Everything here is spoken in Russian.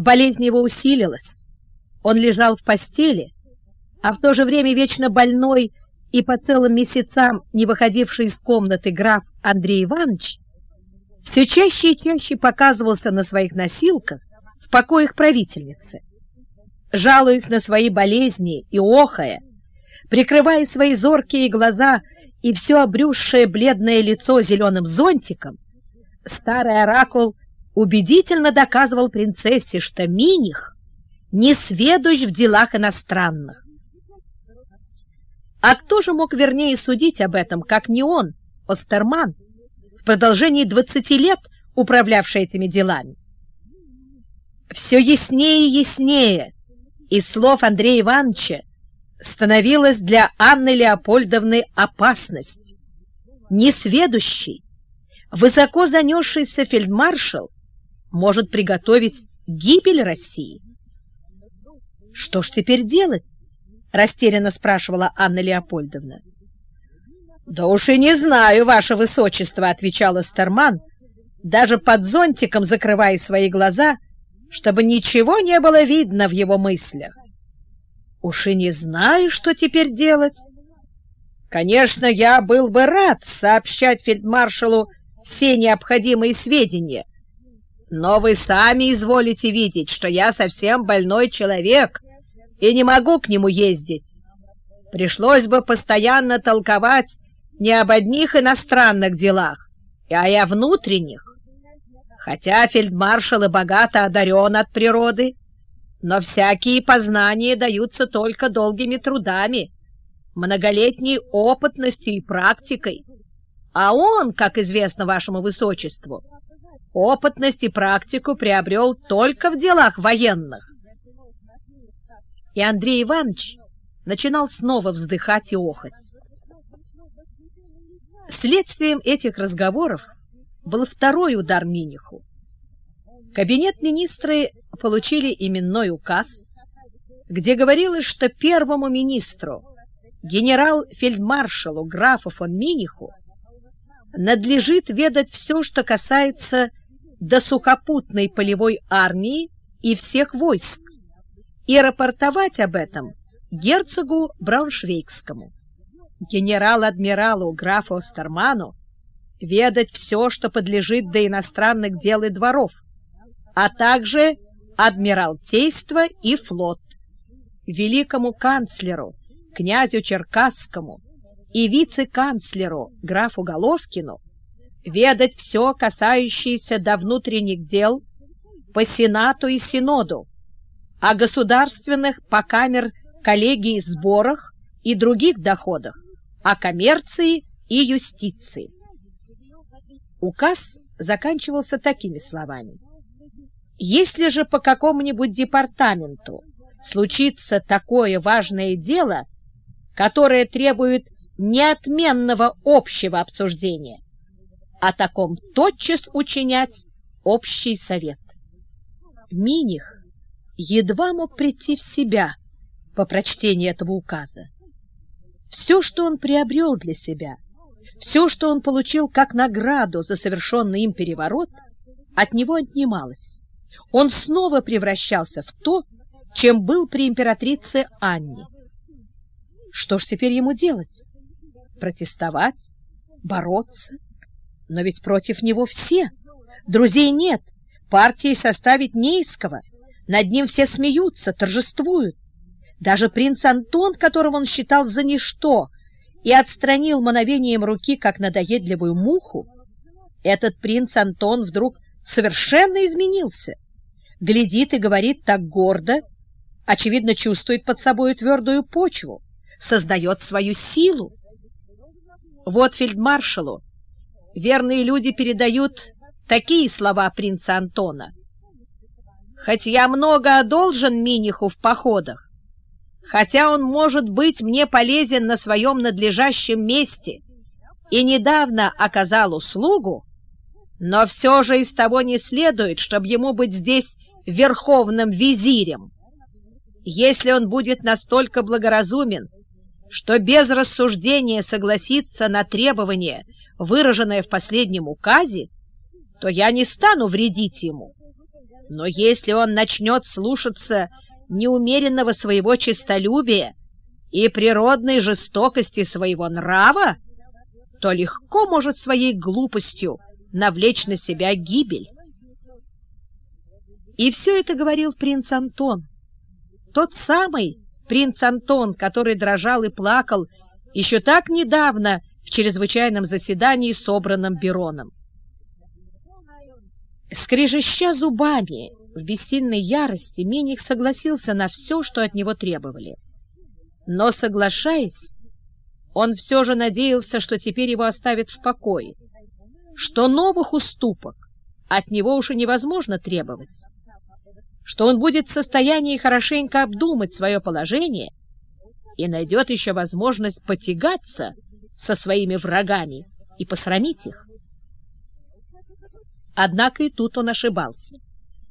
Болезнь его усилилась. Он лежал в постели, а в то же время вечно больной и по целым месяцам не выходивший из комнаты граф Андрей Иванович все чаще и чаще показывался на своих носилках в покоях правительницы. Жалуясь на свои болезни и охая, прикрывая свои зоркие глаза и все обрюзшее бледное лицо зеленым зонтиком, старый оракул убедительно доказывал принцессе, что Миних не сведущ в делах иностранных. А кто же мог вернее судить об этом, как не он, Остерман, в продолжении двадцати лет управлявший этими делами? Все яснее и яснее из слов Андрея Ивановича становилась для Анны Леопольдовны опасность. Несведущий, высоко занесшийся фельдмаршал может приготовить гибель России. «Что ж теперь делать?» — растерянно спрашивала Анна Леопольдовна. «Да уж и не знаю, ваше высочество», — отвечала Старман, даже под зонтиком закрывая свои глаза, чтобы ничего не было видно в его мыслях. «Уж и не знаю, что теперь делать. Конечно, я был бы рад сообщать фельдмаршалу все необходимые сведения, но вы сами изволите видеть, что я совсем больной человек и не могу к нему ездить. Пришлось бы постоянно толковать не об одних иностранных делах, а и о внутренних. Хотя фельдмаршал и богато одарен от природы, но всякие познания даются только долгими трудами, многолетней опытностью и практикой. А он, как известно вашему высочеству, опытность и практику приобрел только в делах военных. И Андрей Иванович начинал снова вздыхать и охать. Следствием этих разговоров был второй удар Миниху. Кабинет министры получили именной указ, где говорилось, что первому министру, генерал-фельдмаршалу графу фон Миниху, надлежит ведать все, что касается до сухопутной полевой армии и всех войск и рапортовать об этом герцогу Брауншвейгскому, генерал-адмиралу графу Остерману, ведать все, что подлежит до иностранных дел и дворов, а также адмиралтейство и флот, великому канцлеру, князю Черкасскому и вице-канцлеру графу Головкину ведать все, касающееся до внутренних дел, по Сенату и Синоду, о государственных покамер коллегии сборах и других доходах, о коммерции и юстиции. Указ заканчивался такими словами. Если же по какому-нибудь департаменту случится такое важное дело, которое требует неотменного общего обсуждения, о таком тотчас учинять общий совет. Миних едва мог прийти в себя по прочтении этого указа. Все, что он приобрел для себя, все, что он получил как награду за совершенный им переворот, от него отнималось. Он снова превращался в то, чем был при императрице Анне. Что ж теперь ему делать? Протестовать? Бороться? Но ведь против него все. Друзей нет, партии составить не из кого. Над ним все смеются, торжествуют. Даже принц Антон, которого он считал за ничто и отстранил мановением руки, как надоедливую муху, этот принц Антон вдруг совершенно изменился. Глядит и говорит так гордо, очевидно, чувствует под собой твердую почву, создает свою силу. Вот фельдмаршалу верные люди передают такие слова принца Антона. «Хоть я много одолжен Миниху в походах, хотя он может быть мне полезен на своем надлежащем месте и недавно оказал услугу, но все же из того не следует, чтобы ему быть здесь верховным визирем. Если он будет настолько благоразумен, что без рассуждения согласится на требования, выраженное в последнем указе, то я не стану вредить ему. Но если он начнет слушаться неумеренного своего честолюбия и природной жестокости своего нрава, то легко может своей глупостью навлечь на себя гибель. И все это говорил принц Антон, тот самый принц Антон, который дрожал и плакал еще так недавно в чрезвычайном заседании, собранном Бероном. Скрежеща зубами в бессильной ярости, Миних согласился на все, что от него требовали. Но, соглашаясь, он все же надеялся, что теперь его оставят в покое, что новых уступок от него уже невозможно требовать, что он будет в состоянии хорошенько обдумать свое положение и найдет еще возможность потягаться со своими врагами и посрамить их. Однако и тут он ошибался.